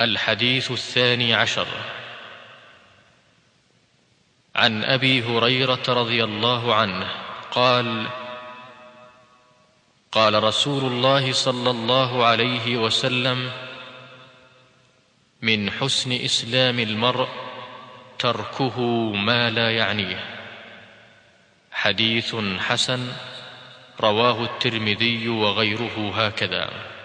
الحديث الثاني عشر. عن أبي هريرة رضي الله عنه قال قال رسول الله صلى الله عليه وسلم من حسن إسلام المرء تركه ما لا يعنيه حديث حسن رواه الترمذي وغيره هكذا.